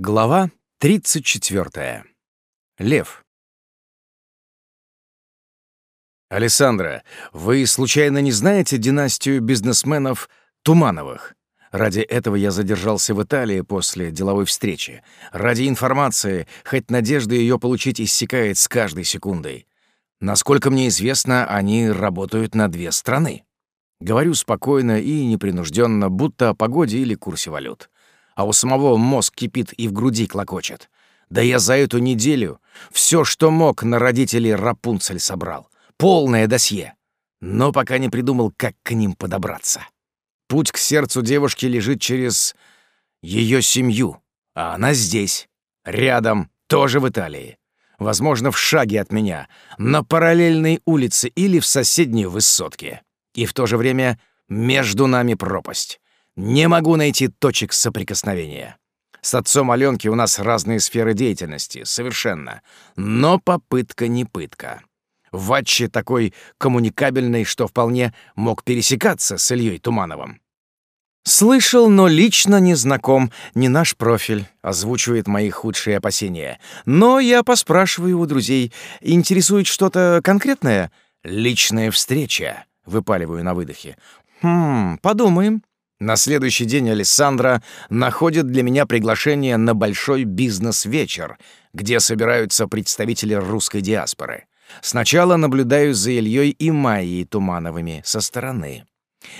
Глава 34. Лев. «Алессандра, вы случайно не знаете династию бизнесменов Тумановых? Ради этого я задержался в Италии после деловой встречи. Ради информации, хоть надежда ее получить иссякает с каждой секундой. Насколько мне известно, они работают на две страны. Говорю спокойно и непринужденно, будто о погоде или курсе валют а у самого мозг кипит и в груди клокочет. Да я за эту неделю все, что мог, на родителей Рапунцель собрал. Полное досье. Но пока не придумал, как к ним подобраться. Путь к сердцу девушки лежит через ее семью, а она здесь, рядом, тоже в Италии. Возможно, в шаге от меня, на параллельной улице или в соседней высотке. И в то же время между нами пропасть. Не могу найти точек соприкосновения. С отцом Аленки у нас разные сферы деятельности, совершенно. Но попытка не пытка. Ватчи такой коммуникабельный, что вполне мог пересекаться с Ильей Тумановым. «Слышал, но лично не знаком, не наш профиль», — озвучивает мои худшие опасения. «Но я поспрашиваю у друзей. Интересует что-то конкретное?» «Личная встреча», — выпаливаю на выдохе. «Хм, подумаем. На следующий день Александра находит для меня приглашение на большой бизнес-вечер, где собираются представители русской диаспоры. Сначала наблюдаю за Ильей и Майей Тумановыми со стороны.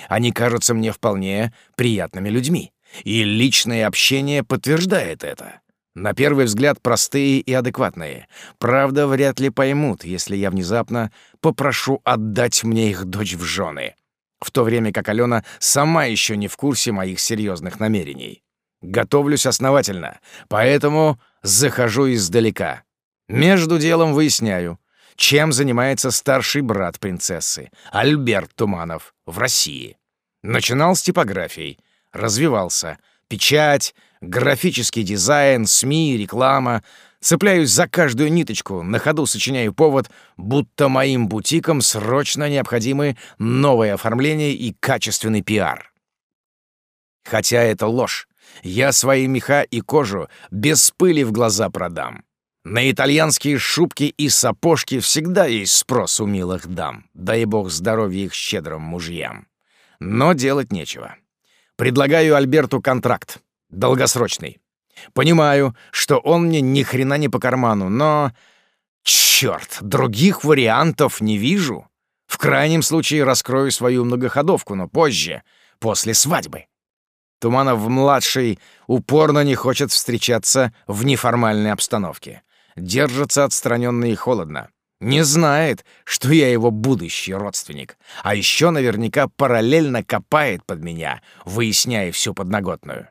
Они кажутся мне вполне приятными людьми, и личное общение подтверждает это. На первый взгляд простые и адекватные. Правда, вряд ли поймут, если я внезапно попрошу отдать мне их дочь в жены в то время как Алена сама еще не в курсе моих серьезных намерений. Готовлюсь основательно, поэтому захожу издалека. Между делом выясняю, чем занимается старший брат принцессы, Альберт Туманов, в России. Начинал с типографией, развивался. Печать, графический дизайн, СМИ, реклама — Цепляюсь за каждую ниточку, на ходу сочиняю повод, будто моим бутикам срочно необходимы новое оформление и качественный пиар. Хотя это ложь. Я свои меха и кожу без пыли в глаза продам. На итальянские шубки и сапожки всегда есть спрос у милых дам. Дай бог здоровья их щедрым мужьям. Но делать нечего. Предлагаю Альберту контракт. Долгосрочный. Понимаю, что он мне ни хрена не по карману, но... Черт, других вариантов не вижу. В крайнем случае раскрою свою многоходовку, но позже, после свадьбы. Туманов-младший упорно не хочет встречаться в неформальной обстановке. Держится отстраненно и холодно. Не знает, что я его будущий родственник. А еще наверняка параллельно копает под меня, выясняя всю подноготную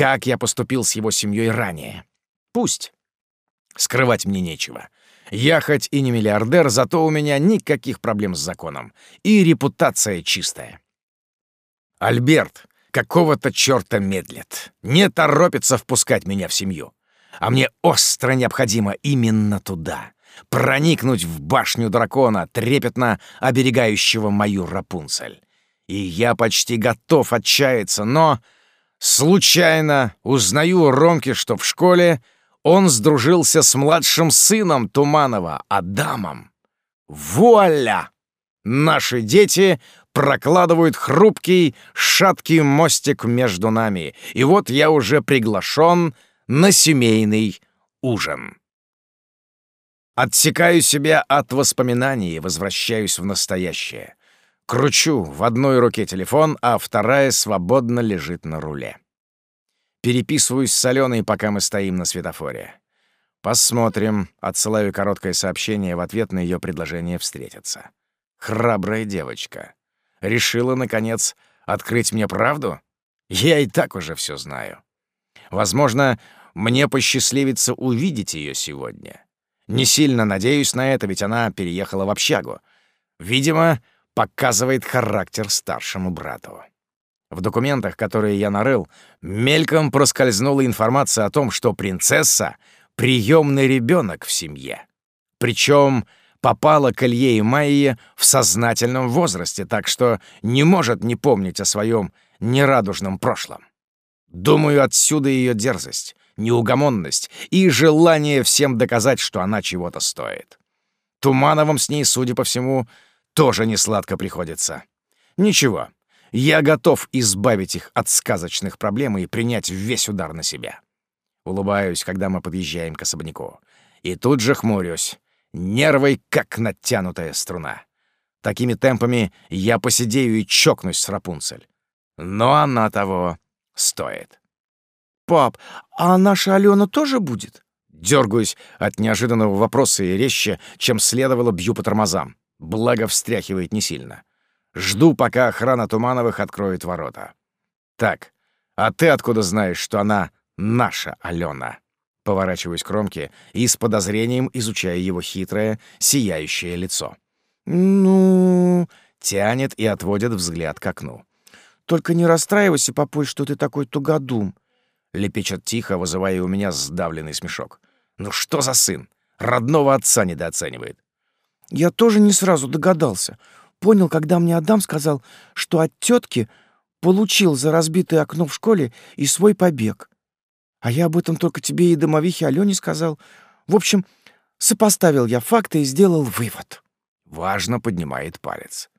как я поступил с его семьей ранее. Пусть. Скрывать мне нечего. Я хоть и не миллиардер, зато у меня никаких проблем с законом. И репутация чистая. Альберт какого-то черта медлит. Не торопится впускать меня в семью. А мне остро необходимо именно туда. Проникнуть в башню дракона, трепетно оберегающего мою Рапунцель. И я почти готов отчаяться, но Случайно узнаю у Ромки, что в школе он сдружился с младшим сыном Туманова, Адамом. Вуаля! Наши дети прокладывают хрупкий, шаткий мостик между нами, и вот я уже приглашен на семейный ужин. Отсекаю себя от воспоминаний и возвращаюсь в настоящее. Кручу в одной руке телефон, а вторая свободно лежит на руле. Переписываюсь с Аленой, пока мы стоим на светофоре. Посмотрим. Отсылаю короткое сообщение в ответ на ее предложение встретиться. Храбрая девочка. Решила, наконец, открыть мне правду? Я и так уже все знаю. Возможно, мне посчастливится увидеть ее сегодня. Не сильно надеюсь на это, ведь она переехала в общагу. Видимо, показывает характер старшему брату. В документах, которые я нарыл, мельком проскользнула информация о том, что принцесса — приемный ребенок в семье. Причем попала к Илье и Майе в сознательном возрасте, так что не может не помнить о своем нерадужном прошлом. Думаю, отсюда ее дерзость. неугомонность и желание всем доказать, что она чего-то стоит. Тумановым с ней, судя по всему, тоже не сладко приходится. Ничего, я готов избавить их от сказочных проблем и принять весь удар на себя. Улыбаюсь, когда мы подъезжаем к особняку. И тут же хмурюсь. Нервы, как натянутая струна. Такими темпами я посидею и чокнусь с Рапунцель. Но она того стоит. «Пап, а наша Алена тоже будет?» Дергаюсь от неожиданного вопроса и резче, чем следовало, бью по тормозам. Благо встряхивает не сильно. Жду, пока охрана Тумановых откроет ворота. Так, а ты откуда знаешь, что она наша Алена? Поворачиваюсь к Ромке и с подозрением изучаю его хитрое, сияющее лицо. «Ну...» — тянет и отводит взгляд к окну. «Только не расстраивайся, папуль, что ты такой тугодум. Лепечет тихо, вызывая у меня сдавленный смешок. «Ну что за сын? Родного отца недооценивает». «Я тоже не сразу догадался. Понял, когда мне Адам сказал, что от тетки получил за разбитое окно в школе и свой побег. А я об этом только тебе и домовихе Алёне сказал. В общем, сопоставил я факты и сделал вывод». Важно поднимает палец.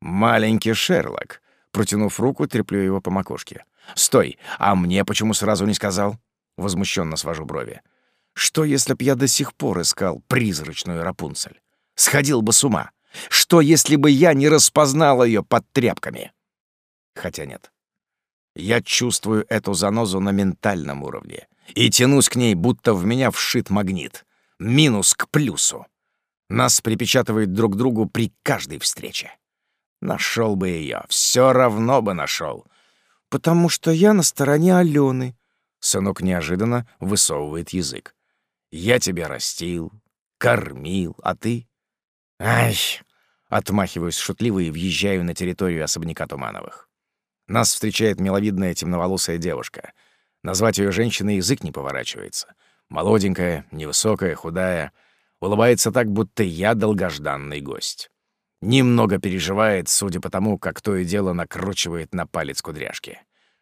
«Маленький Шерлок». Протянув руку, треплю его по макушке. «Стой! А мне почему сразу не сказал?» Возмущенно свожу брови. «Что, если б я до сих пор искал призрачную Рапунцель? Сходил бы с ума. Что, если бы я не распознал ее под тряпками?» Хотя нет. Я чувствую эту занозу на ментальном уровне и тянусь к ней, будто в меня вшит магнит. Минус к плюсу. Нас припечатывает друг другу при каждой встрече. Нашел бы ее, все равно бы нашел потому что я на стороне Алены. Сынок неожиданно высовывает язык. Я тебя растил, кормил, а ты... Ай! Отмахиваюсь шутливо и въезжаю на территорию особняка Тумановых. Нас встречает миловидная темноволосая девушка. Назвать ее женщиной язык не поворачивается. Молоденькая, невысокая, худая. Улыбается так, будто я долгожданный гость. Немного переживает, судя по тому, как то и дело накручивает на палец кудряшки.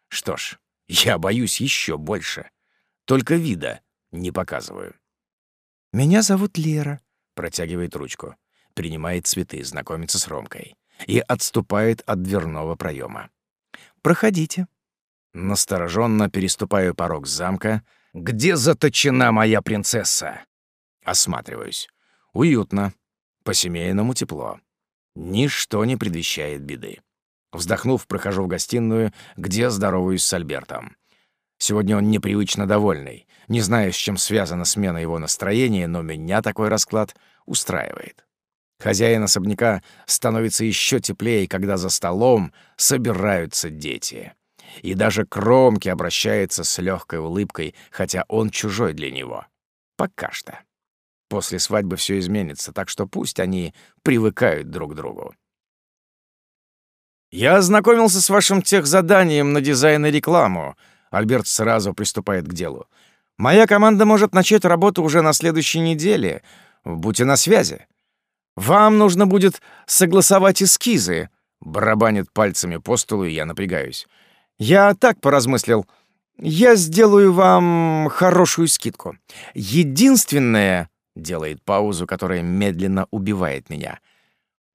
Что ж, я боюсь еще больше. Только вида не показываю. «Меня зовут Лера», — протягивает ручку. Принимает цветы, знакомится с Ромкой. И отступает от дверного проема. «Проходите». Настороженно переступаю порог замка. «Где заточена моя принцесса?» Осматриваюсь. Уютно. По-семейному тепло. Ничто не предвещает беды. Вздохнув, прохожу в гостиную, где здороваюсь с Альбертом. Сегодня он непривычно довольный. Не знаю, с чем связана смена его настроения, но меня такой расклад устраивает. Хозяин особняка становится еще теплее, когда за столом собираются дети. И даже Кромки обращается с легкой улыбкой, хотя он чужой для него. Пока что. После свадьбы все изменится, так что пусть они привыкают друг к другу. «Я ознакомился с вашим техзаданием на дизайн и рекламу», Альберт сразу приступает к делу. «Моя команда может начать работу уже на следующей неделе. Будьте на связи. Вам нужно будет согласовать эскизы», — барабанит пальцами по столу, и я напрягаюсь. «Я так поразмыслил. Я сделаю вам хорошую скидку. Единственное, Делает паузу, которая медленно убивает меня.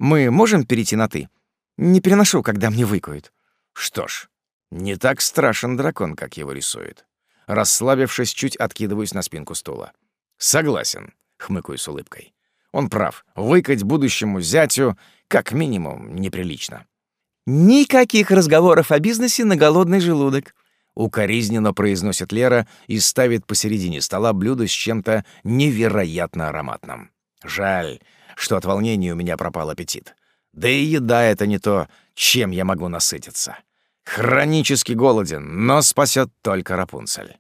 «Мы можем перейти на «ты»? Не переношу, когда мне выкуют». Что ж, не так страшен дракон, как его рисует. Расслабившись, чуть откидываюсь на спинку стула. «Согласен», — хмыкаю с улыбкой. Он прав. Выкать будущему зятю как минимум неприлично. «Никаких разговоров о бизнесе на голодный желудок», Укоризненно произносит Лера и ставит посередине стола блюдо с чем-то невероятно ароматным. Жаль, что от волнения у меня пропал аппетит. Да и еда — это не то, чем я могу насытиться. Хронически голоден, но спасет только Рапунцель.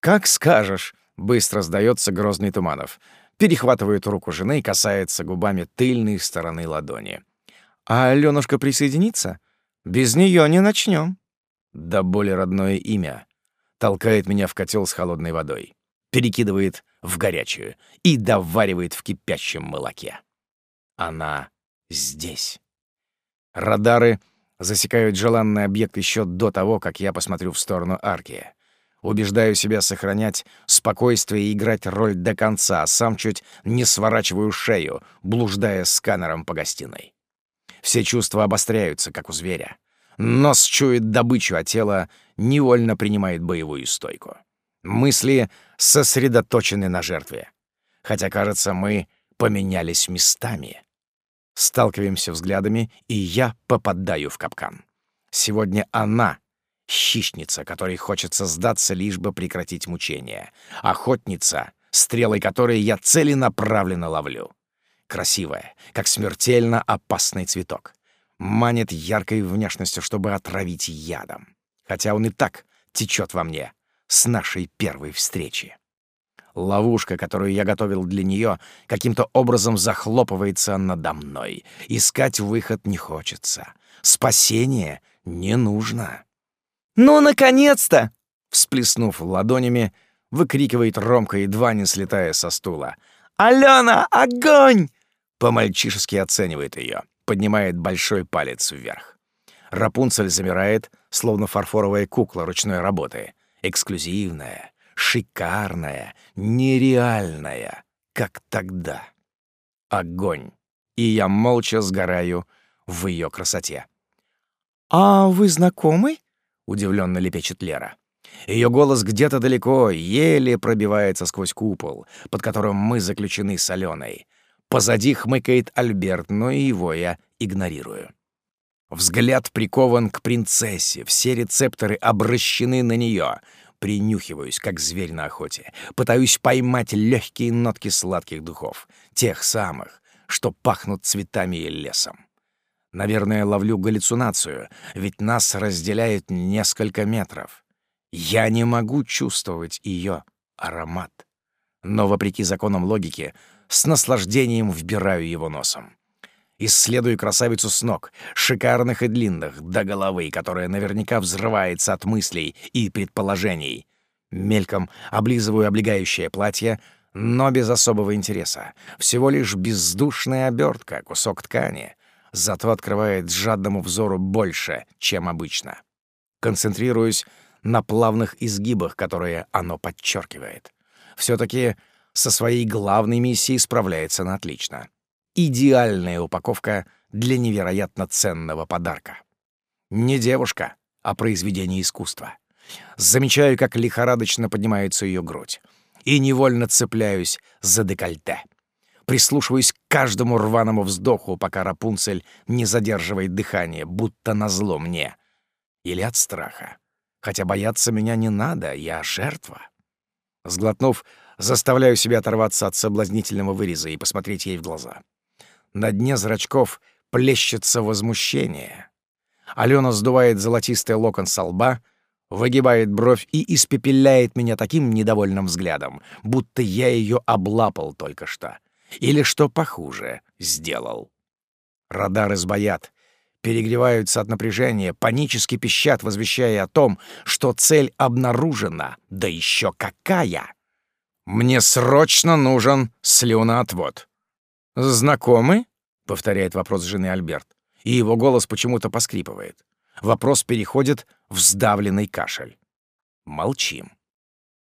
«Как скажешь», — быстро сдается грозный Туманов. Перехватывает руку жены и касается губами тыльной стороны ладони. «А Алёнушка присоединится? Без нее не начнем да более родное имя, толкает меня в котел с холодной водой, перекидывает в горячую и доваривает в кипящем молоке. Она здесь. Радары засекают желанный объект еще до того, как я посмотрю в сторону арки. Убеждаю себя сохранять спокойствие и играть роль до конца, а сам чуть не сворачиваю шею, блуждая сканером по гостиной. Все чувства обостряются, как у зверя. Нос чует добычу, а тело невольно принимает боевую стойку. Мысли сосредоточены на жертве. Хотя, кажется, мы поменялись местами. Сталкиваемся взглядами, и я попадаю в капкан. Сегодня она — хищница, которой хочется сдаться, лишь бы прекратить мучения. Охотница, стрелой которой я целенаправленно ловлю. Красивая, как смертельно опасный цветок. Манит яркой внешностью, чтобы отравить ядом. Хотя он и так течет во мне с нашей первой встречи. Ловушка, которую я готовил для нее, каким-то образом захлопывается надо мной. Искать выход не хочется. Спасение не нужно. «Ну, наконец-то!» Всплеснув ладонями, выкрикивает Ромка, едва не слетая со стула. «Алена, огонь!» По-мальчишески оценивает ее, поднимает большой палец вверх. Рапунцель замирает, словно фарфоровая кукла ручной работы. Эксклюзивная, шикарная, нереальная, как тогда. Огонь. И я молча сгораю в ее красоте. «А вы знакомы?» — удивленно лепечет Лера. Ее голос где-то далеко, еле пробивается сквозь купол, под которым мы заключены с Аленой. Позади хмыкает Альберт, но и его я игнорирую. Взгляд прикован к принцессе, все рецепторы обращены на нее. Принюхиваюсь, как зверь на охоте. Пытаюсь поймать легкие нотки сладких духов. Тех самых, что пахнут цветами и лесом. Наверное, ловлю галлюцинацию, ведь нас разделяет несколько метров. Я не могу чувствовать ее аромат. Но, вопреки законам логики, с наслаждением вбираю его носом. Исследую красавицу с ног, шикарных и длинных, до головы, которая наверняка взрывается от мыслей и предположений. Мельком облизываю облегающее платье, но без особого интереса. Всего лишь бездушная обертка, кусок ткани. Зато открывает жадному взору больше, чем обычно. Концентрируюсь на плавных изгибах, которые оно подчеркивает. все таки со своей главной миссией справляется на отлично. Идеальная упаковка для невероятно ценного подарка. Не девушка, а произведение искусства. Замечаю, как лихорадочно поднимается ее грудь. И невольно цепляюсь за декольте. Прислушиваюсь к каждому рваному вздоху, пока Рапунцель не задерживает дыхание, будто назло мне. Или от страха. Хотя бояться меня не надо, я жертва. Сглотнув, заставляю себя оторваться от соблазнительного выреза и посмотреть ей в глаза. На дне зрачков плещется возмущение. Алена сдувает золотистый локон со лба, выгибает бровь и испепеляет меня таким недовольным взглядом, будто я ее облапал только что. Или, что похуже, сделал. Радары сбоят, перегреваются от напряжения, панически пищат, возвещая о том, что цель обнаружена, да еще какая! Мне срочно нужен слюноотвод. «Знакомы?» — повторяет вопрос жены Альберт, и его голос почему-то поскрипывает. Вопрос переходит в сдавленный кашель. Молчим.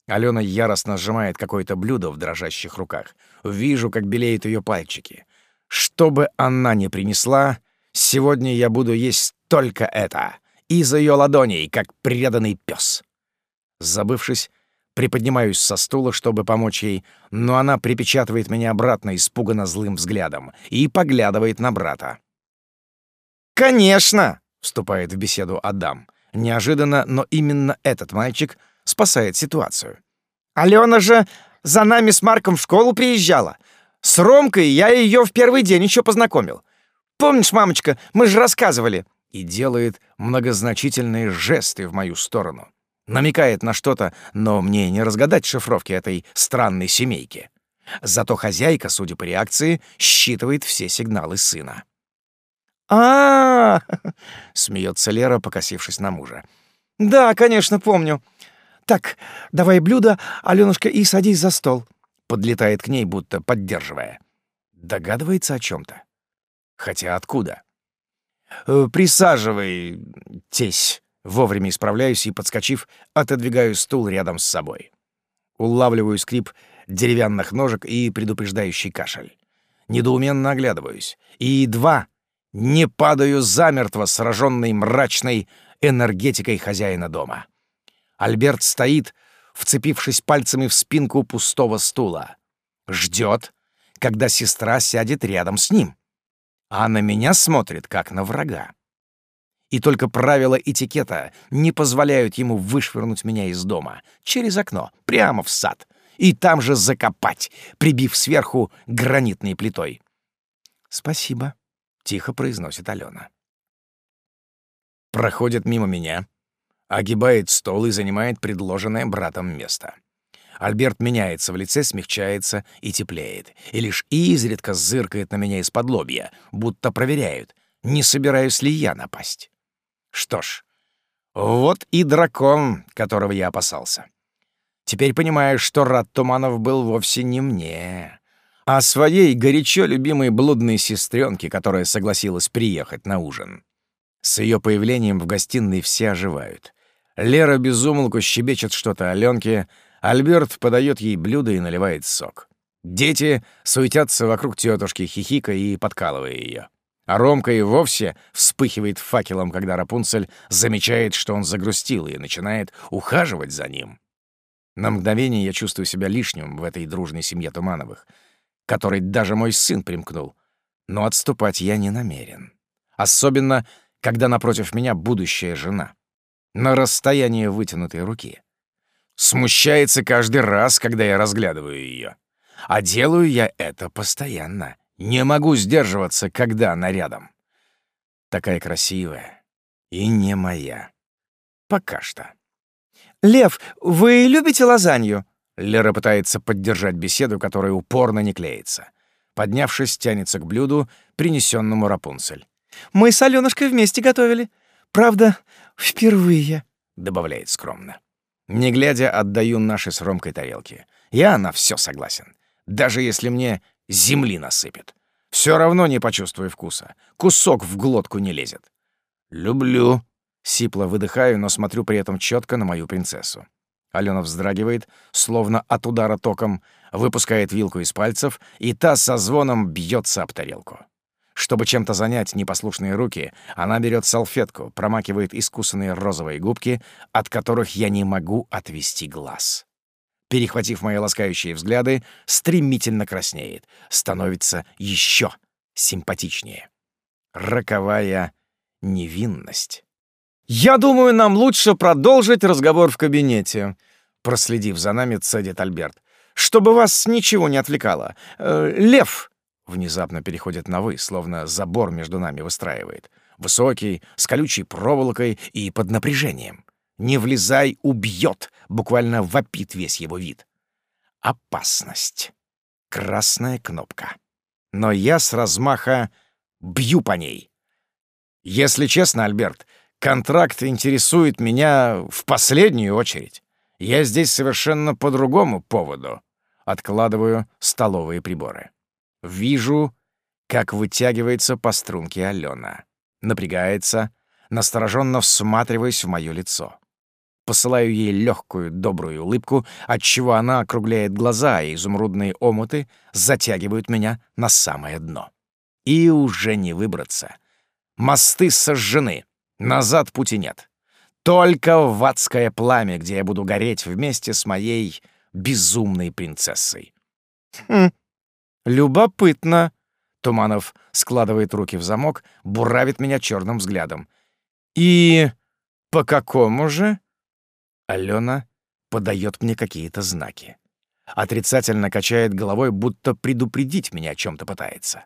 Алена яростно сжимает какое-то блюдо в дрожащих руках. Вижу, как белеют ее пальчики. Что бы она ни принесла, сегодня я буду есть только это. Из ее ладоней, как преданный пес. Забывшись, Приподнимаюсь со стула, чтобы помочь ей, но она припечатывает меня обратно испуганно злым взглядом и поглядывает на брата. «Конечно!» — вступает в беседу Адам. Неожиданно, но именно этот мальчик спасает ситуацию. «Алена же за нами с Марком в школу приезжала. С Ромкой я ее в первый день еще познакомил. Помнишь, мамочка, мы же рассказывали?» И делает многозначительные жесты в мою сторону. Намекает на что-то, но мне не разгадать шифровки этой странной семейки. Зато хозяйка, судя по реакции, считывает все сигналы сына. а, смеется Лера, покосившись на мужа. «Да, конечно, помню. Так, давай блюдо, Алёнушка, и садись за стол». Подлетает к ней, будто поддерживая. Догадывается о чем то Хотя откуда? «Э, «Присаживайтесь», Вовремя исправляюсь и, подскочив, отодвигаю стул рядом с собой. Улавливаю скрип деревянных ножек и предупреждающий кашель. Недоуменно оглядываюсь. И едва не падаю замертво, сраженной мрачной энергетикой хозяина дома. Альберт стоит, вцепившись пальцами в спинку пустого стула. Ждет, когда сестра сядет рядом с ним. А на меня смотрит, как на врага. И только правила этикета не позволяют ему вышвырнуть меня из дома через окно, прямо в сад, и там же закопать, прибив сверху гранитной плитой. «Спасибо», — тихо произносит Алена. Проходит мимо меня, огибает стол и занимает предложенное братом место. Альберт меняется в лице, смягчается и теплеет, и лишь изредка зыркает на меня из-под лобья, будто проверяют, не собираюсь ли я напасть. Что ж, вот и дракон, которого я опасался. Теперь понимаю, что Рад Туманов был вовсе не мне, а своей горячо любимой блудной сестренке, которая согласилась приехать на ужин. С ее появлением в гостиной все оживают. Лера безумолку щебечет что-то Аленке, Альберт подает ей блюдо и наливает сок. Дети суетятся вокруг тетушки, хихика и подкалывая ее. А Ромка и вовсе вспыхивает факелом, когда Рапунцель замечает, что он загрустил, и начинает ухаживать за ним. На мгновение я чувствую себя лишним в этой дружной семье Тумановых, которой даже мой сын примкнул. Но отступать я не намерен. Особенно, когда напротив меня будущая жена. На расстоянии вытянутой руки. Смущается каждый раз, когда я разглядываю ее. А делаю я это постоянно. Не могу сдерживаться, когда она рядом. Такая красивая и не моя. Пока что. «Лев, вы любите лазанью?» Лера пытается поддержать беседу, которая упорно не клеится. Поднявшись, тянется к блюду, принесенному Рапунцель. «Мы с Алёнушкой вместе готовили. Правда, впервые», — добавляет скромно. Не глядя, отдаю наши с Ромкой тарелки. Я на все согласен. Даже если мне земли насыпет. Все равно не почувствую вкуса. Кусок в глотку не лезет. «Люблю», Сипло выдыхаю, но смотрю при этом четко на мою принцессу. Алена вздрагивает, словно от удара током, выпускает вилку из пальцев, и та со звоном бьется об тарелку. Чтобы чем-то занять непослушные руки, она берет салфетку, промакивает искусанные розовые губки, от которых я не могу отвести глаз. Перехватив мои ласкающие взгляды, стремительно краснеет, становится еще симпатичнее. Роковая невинность. «Я думаю, нам лучше продолжить разговор в кабинете», — проследив за нами, цедит Альберт. «Чтобы вас ничего не отвлекало. Э, Лев!» — внезапно переходит на «вы», словно забор между нами выстраивает. Высокий, с колючей проволокой и под напряжением. «Не влезай, убьет!» — буквально вопит весь его вид. Опасность. Красная кнопка. Но я с размаха бью по ней. Если честно, Альберт, Контракт интересует меня в последнюю очередь. Я здесь совершенно по другому поводу. Откладываю столовые приборы. Вижу, как вытягивается по струнке Алена. Напрягается, настороженно всматриваясь в мое лицо. Посылаю ей легкую, добрую улыбку, отчего она округляет глаза, и изумрудные омуты затягивают меня на самое дно. И уже не выбраться. Мосты сожжены. Назад пути нет. Только в адское пламя, где я буду гореть вместе с моей безумной принцессой. Любопытно. Туманов складывает руки в замок, буравит меня черным взглядом. И по какому же? Алена подает мне какие-то знаки. Отрицательно качает головой, будто предупредить меня о чем-то пытается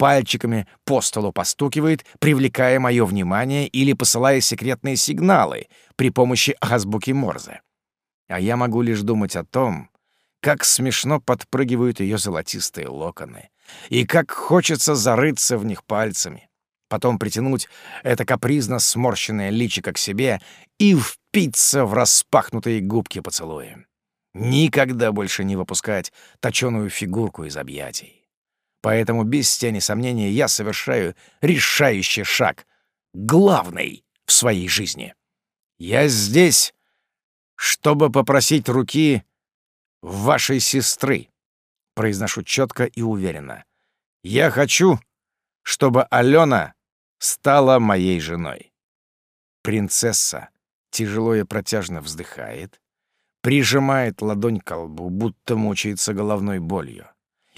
пальчиками по столу постукивает, привлекая мое внимание или посылая секретные сигналы при помощи азбуки Морзе. А я могу лишь думать о том, как смешно подпрыгивают ее золотистые локоны, и как хочется зарыться в них пальцами, потом притянуть это капризно сморщенное личико к себе и впиться в распахнутые губки поцелуем. Никогда больше не выпускать точёную фигурку из объятий. Поэтому без тени сомнения я совершаю решающий шаг, главный в своей жизни. Я здесь, чтобы попросить руки вашей сестры. Произношу четко и уверенно. Я хочу, чтобы Алена стала моей женой. Принцесса тяжело и протяжно вздыхает, прижимает ладонь к лбу, будто мучается головной болью,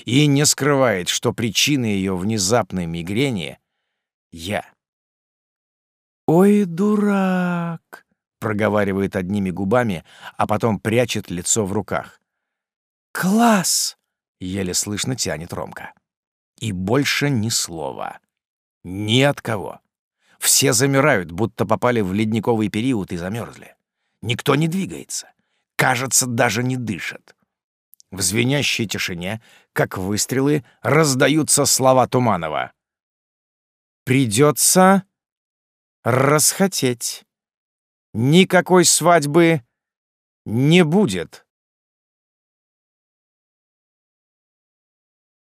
и не скрывает, что причина ее внезапной мигрени — я. «Ой, дурак!» — проговаривает одними губами, а потом прячет лицо в руках. «Класс!» — еле слышно тянет Ромка. И больше ни слова. Ни от кого. Все замирают, будто попали в ледниковый период и замерзли. Никто не двигается. Кажется, даже не дышит. В звенящей тишине, как выстрелы, раздаются слова Туманова. «Придется расхотеть. Никакой свадьбы не будет».